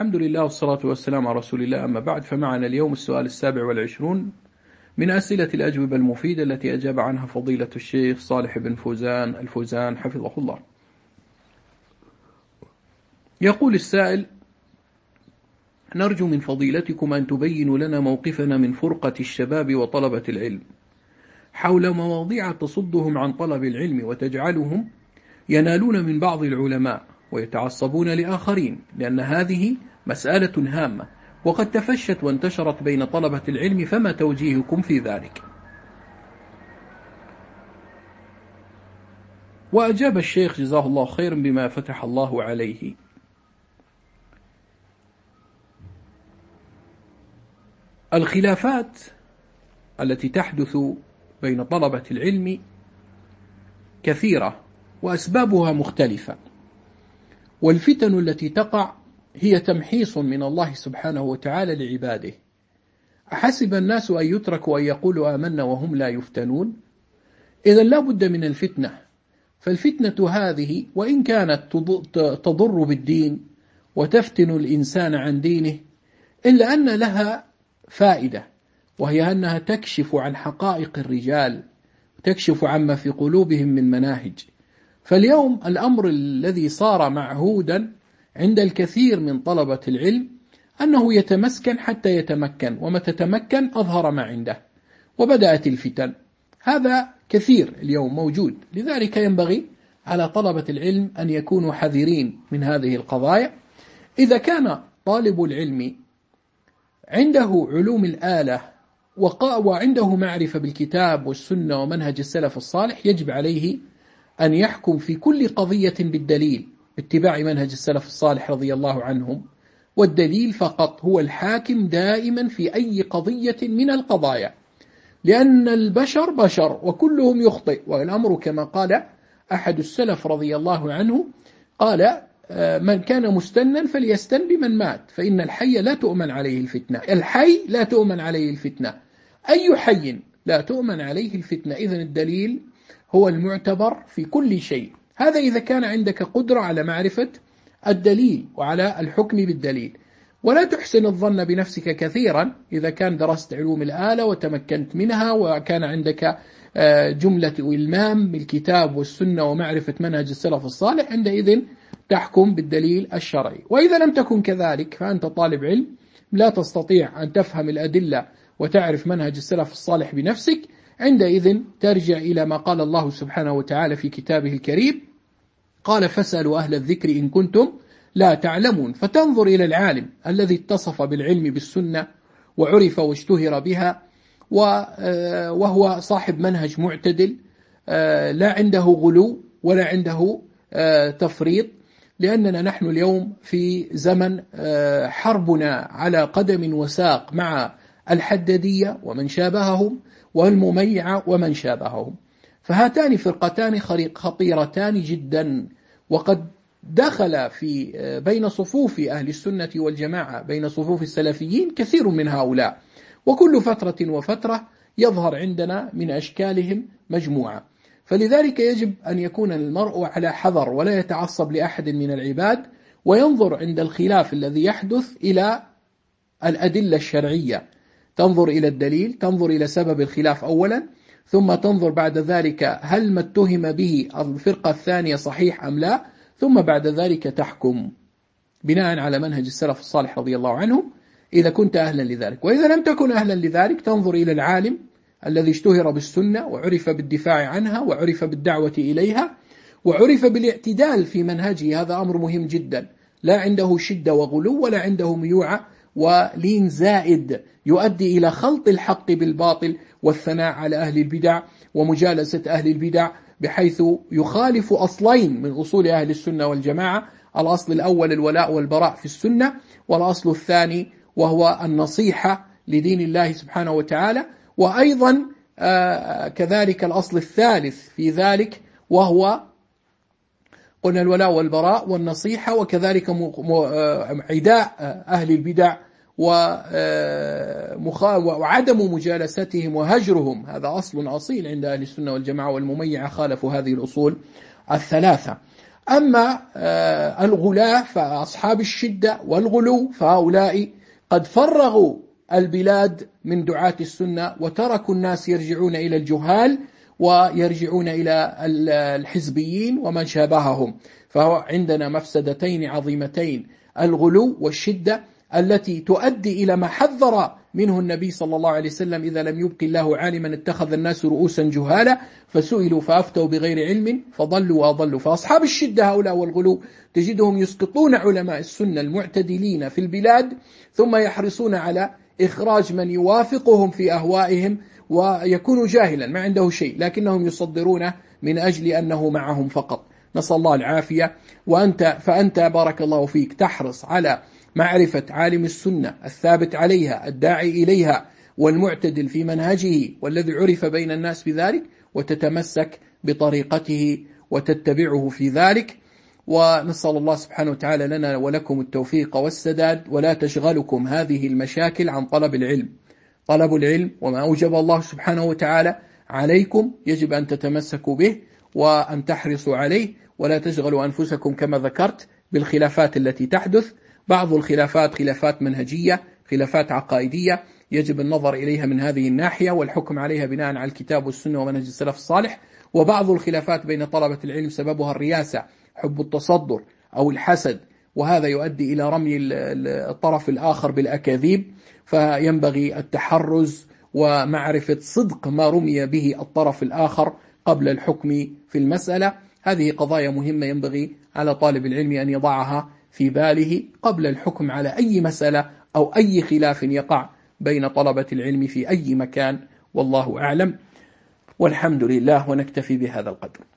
الحمد لله والصلاة والسلام على رسول الله. أما بعد فمعنا اليوم السؤال السابع والعشرون من أسئلة الأجوبة المفيدة التي أجاب عنها فضيلة الشيخ صالح بن فوزان الفوزان حفظه الله. يقول السائل نرجو من فضيلتكم أن تبينوا لنا موقفنا من فرقة الشباب وطلبة العلم حول مواضيع تصدهم عن طلب العلم وتجعلهم ينالون من بعض العلماء ويتعصبون لآخرين لأن هذه مسألة هامة وقد تفشت وانتشرت بين طلبة العلم فما توجيهكم في ذلك؟ وأجاب الشيخ جزاه الله خيرا بما فتح الله عليه. الخلافات التي تحدث بين طلبة العلم كثيرة وأسبابها مختلفة. والفتن التي تقع هي تمحيص من الله سبحانه وتعالى لعباده. أحسب الناس أن يتركوا أن يقولوا آمنا وهم لا يفتنون؟ إذا لا بد من الفتنة. فالفتنة هذه وإن كانت تضر بالدين وتفتن الإنسان عن دينه إلا أن لها فائدة وهي أنها تكشف عن حقائق الرجال تكشف عما في قلوبهم من مناهج. فاليوم الأمر الذي صار معهودا عند الكثير من طلبة العلم أنه يتمسكن حتى يتمكن ومتى تمكن أظهر ما عنده وبدأت الفتن. هذا كثير اليوم موجود. لذلك ينبغي على طلبة العلم أن يكونوا حذرين من هذه القضايا. إذا كان طالب العلم عنده علوم الآلة وعنده معرفة بالكتاب والسنة ومنهج السلف الصالح يجب عليه أن يحكم في كل قضية بالدليل اتباع منهج السلف الصالح رضي الله عنهم والدليل فقط هو الحاكم دائما في أي قضية من القضايا. لأن البشر بشر وكلهم يخطئ والأمر كما قال أحد السلف رضي الله عنه قال آه، من كان مستنا فليستن بمن مات فإن الحي لا تؤمن عليه الفتنة. الحي لا تؤمن عليه الفتنة. أي حي لا تؤمن عليه الفتنة؟ إذن الدليل هو المعتبر في كل شيء. هذا إذا كان عندك قدرة على معرفة الدليل وعلى الحكم بالدليل. ولا تحسن الظن بنفسك كثيرا إذا كان درست علوم الآلة وتمكنت منها وكان عندك آه، جملة إلمام بالكتاب والسنة ومعرفة منهج السلف الصالح عندئذ تحكم بالدليل الشرعي. وإذا لم تكن كذلك فأنت طالب علم لا تستطيع أن تفهم الأدلة وتعرف منهج السلف الصالح بنفسك عندئذ ترجع إلى ما قال الله سبحانه وتعالى في كتابه الكريم. قال فاسألوا أهل الذكر إن كنتم لا تعلمون. فتنظر إلى العالم الذي اتصف بالعلم بالسنة وعرف واشتهر بها آه، وهو صاحب منهج معتدل آه، لا عنده غلو ولا عنده آه، تفريط لأننا نحن اليوم في زمن حربنا على قدم وساق مع الحددية ومن شابههم والمميعة ومن شابههم. فهاتان فرقتان خطيرتان جدا. وقد دخل في بين صفوف أهل السنة والجماعة بين صفوف السلفيين كثير من هؤلاء. وكل فترة وفترة يظهر عندنا من أشكالهم مجموعة. فلذلك يجب أن يكون المرء على حذر ولا يتعصب لأحد من العباد وينظر عند الخلاف الذي يحدث إلى الأدلة الشرعية. تنظر إلى الدليل تنظر إلى سبب الخلاف أولا ثم تنظر بعد ذلك هل ما اتهم به الفرقة الثانية صحيح أم لا ثم بعد ذلك تحكم. بناء على منهج السلف الصالح رضي الله عنه إذا كنت أهلا لذلك. وإذا لم تكن أهلا لذلك تنظر إلى العالم الذي اشتهر بالسنة وعرف بالدفاع عنها وعرف بالدعوة إليها وعرف بالاعتدال في منهجه. هذا أمر مهم جدا. لا عنده شدة وغلو ولا عنده ميوعة ولين زائد يؤدي إلى خلط الحق بالباطل والثناء على أهل البدع ومجالسة أهل البدع بحيث يخالف أصلين من أصول أهل السنة والجماعة الأصل الأول الولاء والبراء في السنة والأصل الثاني وهو النصيحة لدين الله سبحانه وتعالى وأيضا آه، كذلك الأصل الثالث في ذلك وهو قلنا الولاء والبراء والنصيحة وكذلك آه، عداء أهل البدع آه، وعدم مجالستهم وهجرهم. هذا أصل أصيل عند أهل السنة والجماعة والمميعة خالفوا هذه الأصول الثلاثة. أما آه، الغلاة فأصحاب الشدة والغلو فهؤلاء قد فرغوا البلاد من دعاة السنة وتركوا الناس يرجعون إلى الجهال ويرجعون إلى الحزبيين ومن شابههم. فهو عندنا مفسدتين عظيمتين الغلو والشدة التي تؤدي إلى ما حذر منه النبي صلى الله عليه وسلم إذا لم يبق الله عالما اتخذ الناس رؤوسا جهالا فسئلوا فأفتوا بغير علم فضلوا وأضلوا. فأصحاب الشدة هؤلاء والغلو تجدهم يسقطون علماء السنة المعتدلين في البلاد ثم يحرصون على إخراج من يوافقهم في أهوائهم ويكون جاهلا ما عنده شيء لكنهم يصدرونه من أجل أنه معهم فقط. نسأل الله العافية. وأنت فأنت بارك الله فيك تحرص على معرفة عالم السنة الثابت عليها الداعي إليها والمعتدل في منهجه والذي عرف بين الناس بذلك وتتمسك بطريقته وتتبعه في ذلك. ونسأل الله سبحانه وتعالى لنا ولكم التوفيق والسداد ولا تشغلكم هذه المشاكل عن طلب العلم. طلب العلم وما أوجب الله سبحانه وتعالى عليكم يجب أن تتمسكوا به وأن تحرصوا عليه ولا تشغلوا أنفسكم كما ذكرت بالخلافات التي تحدث. بعض الخلافات خلافات منهجية خلافات عقائدية يجب النظر إليها من هذه الناحية والحكم عليها بناء على الكتاب والسنة ومنهج السلف الصالح. وبعض الخلافات بين طلبة العلم سببها الرياسة. حب التصدر أو الحسد وهذا يؤدي إلى رمي الطرف الآخر بالأكاذيب فينبغي التحرز ومعرفة صدق ما رمي به الطرف الآخر قبل الحكم في المسألة. هذه قضايا مهمة ينبغي على طالب العلم أن يضعها في باله قبل الحكم على أي مسألة أو أي خلاف يقع بين طلبة العلم في أي مكان والله أعلم. والحمد لله ونكتفي بهذا القدر.